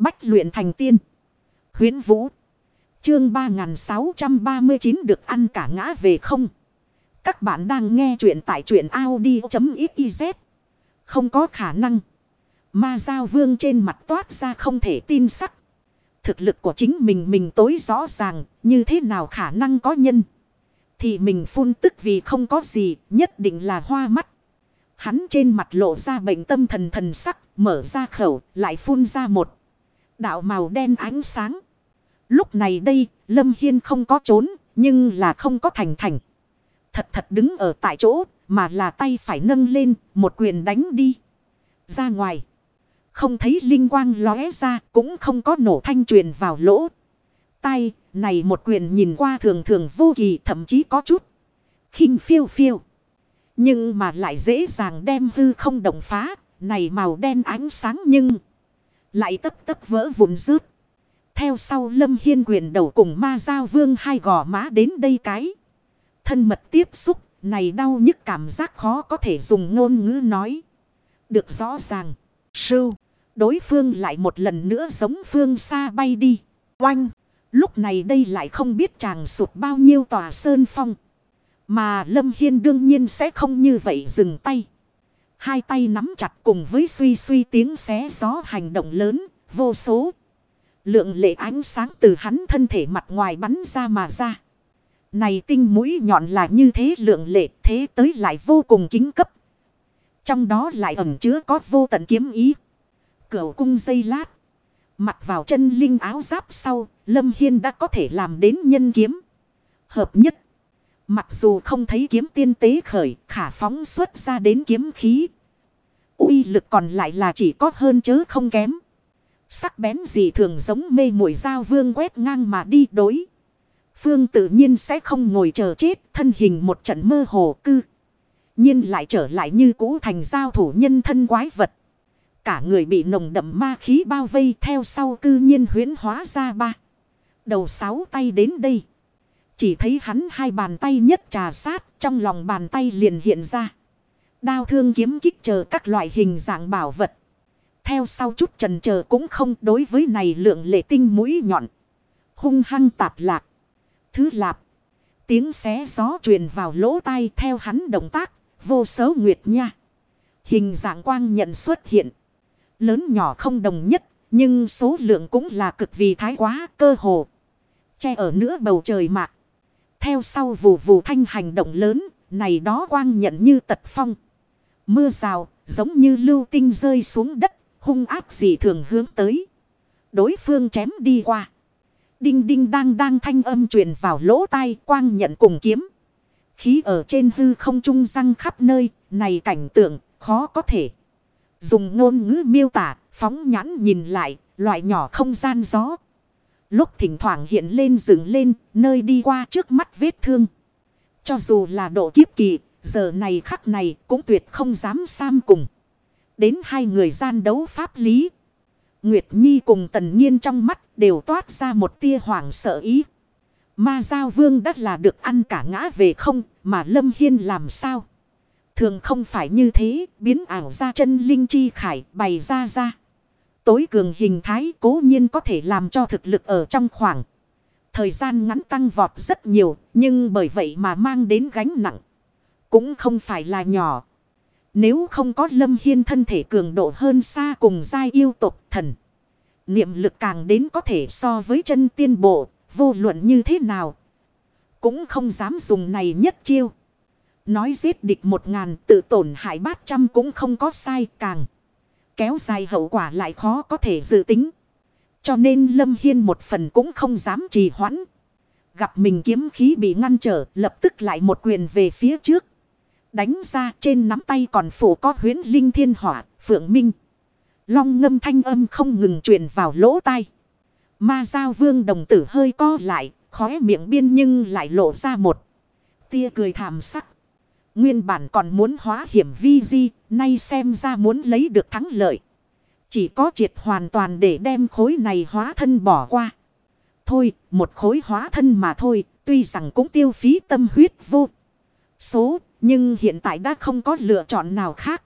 Bách luyện thành tiên. Huyến Vũ. Chương 3639 được ăn cả ngã về không. Các bạn đang nghe truyện tại truyện Audi.xyz. Không có khả năng. Ma Giao Vương trên mặt toát ra không thể tin sắc. Thực lực của chính mình mình tối rõ ràng, như thế nào khả năng có nhân. Thì mình phun tức vì không có gì, nhất định là hoa mắt. Hắn trên mặt lộ ra bệnh tâm thần thần sắc, mở ra khẩu, lại phun ra một. Đạo màu đen ánh sáng. Lúc này đây, Lâm Hiên không có trốn, nhưng là không có thành thành. Thật thật đứng ở tại chỗ, mà là tay phải nâng lên, một quyền đánh đi. Ra ngoài. Không thấy linh quang lóe ra, cũng không có nổ thanh truyền vào lỗ. Tay, này một quyền nhìn qua thường thường vô kỳ, thậm chí có chút. khinh phiêu phiêu. Nhưng mà lại dễ dàng đem hư không động phá. Này màu đen ánh sáng nhưng lại tấp tấp vỡ vụn rớt. Theo sau lâm hiên quyền đầu cùng ma giao vương hai gò má đến đây cái. Thân mật tiếp xúc, này đau nhức cảm giác khó có thể dùng ngôn ngữ nói. Được rõ ràng. Sưu. Đối phương lại một lần nữa giống phương xa bay đi. Oanh. Lúc này đây lại không biết chàng sụt bao nhiêu tòa sơn phong. Mà Lâm Hiên đương nhiên sẽ không như vậy dừng tay. Hai tay nắm chặt cùng với suy suy tiếng xé gió hành động lớn, vô số. Lượng lệ ánh sáng từ hắn thân thể mặt ngoài bắn ra mà ra. Này tinh mũi nhọn là như thế lượng lệ thế tới lại vô cùng kính cấp. Trong đó lại ẩn chứa có vô tận kiếm ý. Cửu cung dây lát. Mặc vào chân linh áo giáp sau, Lâm Hiên đã có thể làm đến nhân kiếm. Hợp nhất. Mặc dù không thấy kiếm tiên tế khởi, khả phóng xuất ra đến kiếm khí. uy lực còn lại là chỉ có hơn chứ không kém. Sắc bén gì thường giống mê mũi dao vương quét ngang mà đi đối. Phương tự nhiên sẽ không ngồi chờ chết, thân hình một trận mơ hồ cư. nhiên lại trở lại như cũ thành giao thủ nhân thân quái vật. Cả người bị nồng đậm ma khí bao vây theo sau cư nhiên huyến hóa ra ba. Đầu sáu tay đến đây. Chỉ thấy hắn hai bàn tay nhất trà sát, trong lòng bàn tay liền hiện ra. Đao thương kiếm kích chờ các loại hình dạng bảo vật. Theo sau chút trần chờ cũng không đối với này lượng lệ tinh mũi nhọn. Hung hăng tạp lạc. Thứ lạp. Tiếng xé gió truyền vào lỗ tai theo hắn động tác. Vô số nguyệt nha. Hình dạng quang nhận xuất hiện. Lớn nhỏ không đồng nhất. Nhưng số lượng cũng là cực vì thái quá, cơ hồ. Che ở nữa bầu trời mạc. Theo sau vụ vụ thanh hành động lớn. Này đó quang nhận như tật phong. Mưa rào giống như lưu tinh rơi xuống đất. Hung áp gì thường hướng tới. Đối phương chém đi qua. Đinh đinh đang đang thanh âm truyền vào lỗ tai quang nhận cùng kiếm. Khí ở trên hư không trung răng khắp nơi. Này cảnh tượng khó có thể. Dùng ngôn ngữ miêu tả, phóng nhãn nhìn lại, loại nhỏ không gian gió. Lúc thỉnh thoảng hiện lên dựng lên, nơi đi qua trước mắt vết thương. Cho dù là độ kiếp kỳ, giờ này khắc này cũng tuyệt không dám sam cùng. Đến hai người gian đấu pháp lý. Nguyệt Nhi cùng Tần Nhiên trong mắt đều toát ra một tia hoảng sợ ý. Ma Giao Vương đất là được ăn cả ngã về không, mà Lâm Hiên làm sao? Thường không phải như thế, biến ảo ra chân linh chi khải bày ra ra. Tối cường hình thái cố nhiên có thể làm cho thực lực ở trong khoảng. Thời gian ngắn tăng vọt rất nhiều, nhưng bởi vậy mà mang đến gánh nặng. Cũng không phải là nhỏ. Nếu không có lâm hiên thân thể cường độ hơn xa cùng giai yêu tộc thần. Niệm lực càng đến có thể so với chân tiên bộ, vô luận như thế nào. Cũng không dám dùng này nhất chiêu. Nói giết địch một ngàn tự tổn hại bát trăm cũng không có sai càng. Kéo dài hậu quả lại khó có thể dự tính. Cho nên Lâm Hiên một phần cũng không dám trì hoãn. Gặp mình kiếm khí bị ngăn trở lập tức lại một quyền về phía trước. Đánh ra trên nắm tay còn phủ có huyến linh thiên hỏa, phượng minh. Long ngâm thanh âm không ngừng truyền vào lỗ tai. Ma giao vương đồng tử hơi co lại, khóe miệng biên nhưng lại lộ ra một tia cười thảm sắc. Nguyên bản còn muốn hóa hiểm vi di, nay xem ra muốn lấy được thắng lợi. Chỉ có triệt hoàn toàn để đem khối này hóa thân bỏ qua. Thôi, một khối hóa thân mà thôi, tuy rằng cũng tiêu phí tâm huyết vô. Số, nhưng hiện tại đã không có lựa chọn nào khác.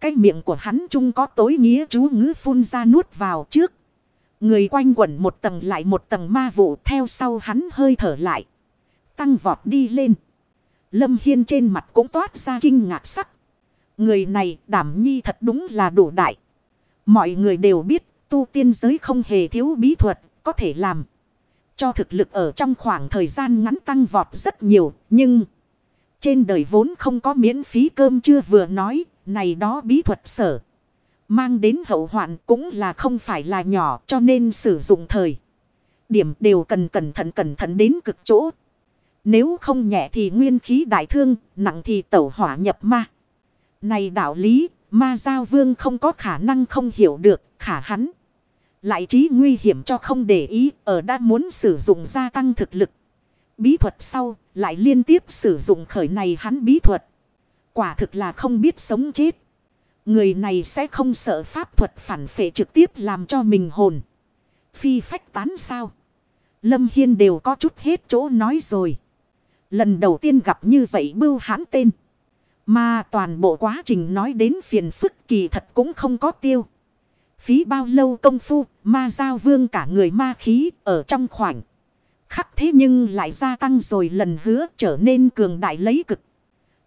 Cái miệng của hắn chung có tối nghĩa chú ngữ phun ra nuốt vào trước. Người quanh quẩn một tầng lại một tầng ma vụ theo sau hắn hơi thở lại. Tăng vọt đi lên. Lâm Hiên trên mặt cũng toát ra kinh ngạc sắc. Người này đảm nhi thật đúng là đủ đại. Mọi người đều biết tu tiên giới không hề thiếu bí thuật có thể làm. Cho thực lực ở trong khoảng thời gian ngắn tăng vọt rất nhiều. Nhưng trên đời vốn không có miễn phí cơm chưa vừa nói. Này đó bí thuật sở. Mang đến hậu hoạn cũng là không phải là nhỏ cho nên sử dụng thời. Điểm đều cần cẩn thận cẩn thận đến cực chỗ. Nếu không nhẹ thì nguyên khí đại thương, nặng thì tẩu hỏa nhập ma. Này đạo lý, ma giao vương không có khả năng không hiểu được, khả hắn. Lại trí nguy hiểm cho không để ý, ở đã muốn sử dụng gia tăng thực lực. Bí thuật sau, lại liên tiếp sử dụng khởi này hắn bí thuật. Quả thực là không biết sống chết. Người này sẽ không sợ pháp thuật phản phệ trực tiếp làm cho mình hồn. Phi phách tán sao. Lâm Hiên đều có chút hết chỗ nói rồi. Lần đầu tiên gặp như vậy bưu hãn tên. Mà toàn bộ quá trình nói đến phiền phức kỳ thật cũng không có tiêu. Phí bao lâu công phu, ma giao vương cả người ma khí ở trong khoảnh. Khắc thế nhưng lại gia tăng rồi lần hứa trở nên cường đại lấy cực.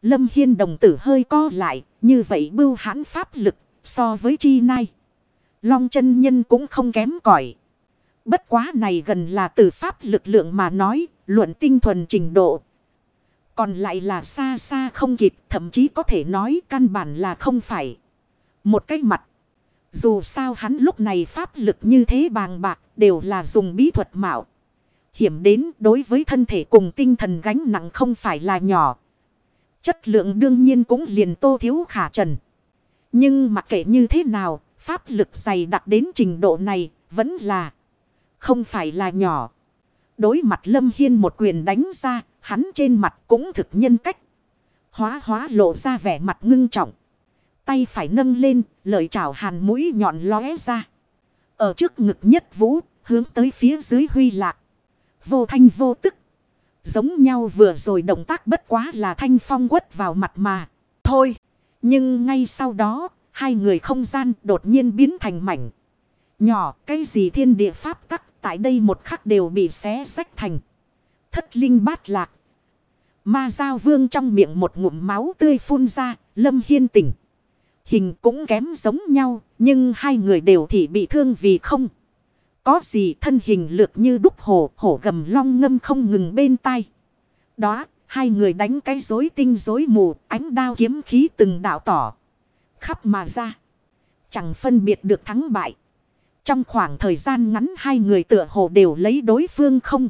Lâm Hiên đồng tử hơi co lại, như vậy bưu hãn pháp lực so với chi nay Long chân nhân cũng không kém cỏi Bất quá này gần là từ pháp lực lượng mà nói, luận tinh thuần trình độ. Còn lại là xa xa không kịp, thậm chí có thể nói căn bản là không phải. Một cái mặt. Dù sao hắn lúc này pháp lực như thế bàng bạc đều là dùng bí thuật mạo. Hiểm đến đối với thân thể cùng tinh thần gánh nặng không phải là nhỏ. Chất lượng đương nhiên cũng liền tô thiếu khả trần. Nhưng mặc kệ như thế nào, pháp lực dày đặc đến trình độ này vẫn là không phải là nhỏ. Đối mặt Lâm Hiên một quyền đánh ra, hắn trên mặt cũng thực nhân cách. Hóa hóa lộ ra vẻ mặt ngưng trọng. Tay phải nâng lên, lợi chảo hàn mũi nhọn lóe ra. Ở trước ngực nhất vũ, hướng tới phía dưới huy lạc. Vô thanh vô tức. Giống nhau vừa rồi động tác bất quá là thanh phong quất vào mặt mà. Thôi. Nhưng ngay sau đó, hai người không gian đột nhiên biến thành mảnh. Nhỏ, cái gì thiên địa pháp tắc, tại đây một khắc đều bị xé sách thành. Thất linh bát lạc. Ma giao vương trong miệng một ngụm máu tươi phun ra, lâm hiên tỉnh. Hình cũng kém giống nhau, nhưng hai người đều thì bị thương vì không. Có gì thân hình lược như đúc hổ, hổ gầm long ngâm không ngừng bên tai. Đó, hai người đánh cái rối tinh rối mù, ánh đao kiếm khí từng đạo tỏ. Khắp mà ra. Chẳng phân biệt được thắng bại. Trong khoảng thời gian ngắn hai người tựa hồ đều lấy đối phương không.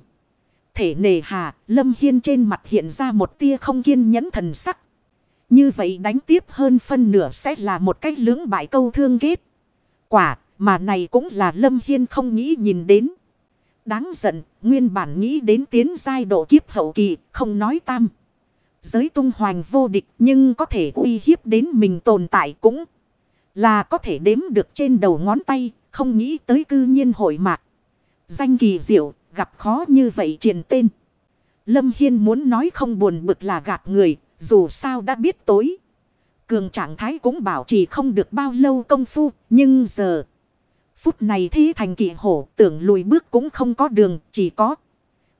Thể nề hà, Lâm Hiên trên mặt hiện ra một tia không kiên nhẫn thần sắc. Như vậy đánh tiếp hơn phân nửa sẽ là một cách lưỡng bại câu thương kết. Quả, mà này cũng là Lâm Hiên không nghĩ nhìn đến. Đáng giận, nguyên bản nghĩ đến tiến giai độ kiếp hậu kỳ, không nói tam. Giới tung hoành vô địch nhưng có thể uy hiếp đến mình tồn tại cũng là có thể đếm được trên đầu ngón tay, không nghĩ tới cư nhiên hội mạc. Danh kỳ diệu, gặp khó như vậy truyền tên. Lâm Hiên muốn nói không buồn bực là gạt người, dù sao đã biết tối. Cường trạng thái cũng bảo chỉ không được bao lâu công phu, nhưng giờ... Phút này thế thành kỵ hổ tưởng lùi bước cũng không có đường, chỉ có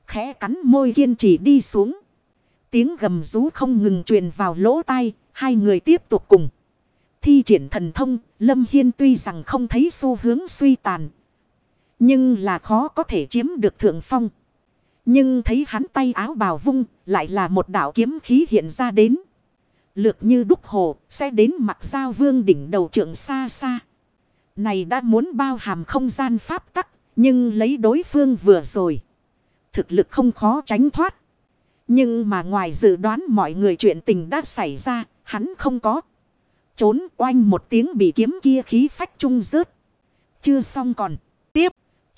khẽ cắn môi kiên trì đi xuống. Tiếng gầm rú không ngừng truyền vào lỗ tai, hai người tiếp tục cùng. Thi triển thần thông, Lâm Hiên tuy rằng không thấy xu hướng suy tàn. Nhưng là khó có thể chiếm được thượng phong. Nhưng thấy hắn tay áo bào vung, lại là một đạo kiếm khí hiện ra đến. Lược như đúc hồ, sẽ đến mặt giao vương đỉnh đầu trượng xa xa. Này đã muốn bao hàm không gian pháp tắc, nhưng lấy đối phương vừa rồi. Thực lực không khó tránh thoát. Nhưng mà ngoài dự đoán mọi người chuyện tình đã xảy ra, hắn không có. Trốn oanh một tiếng bị kiếm kia khí phách trung rớt. Chưa xong còn.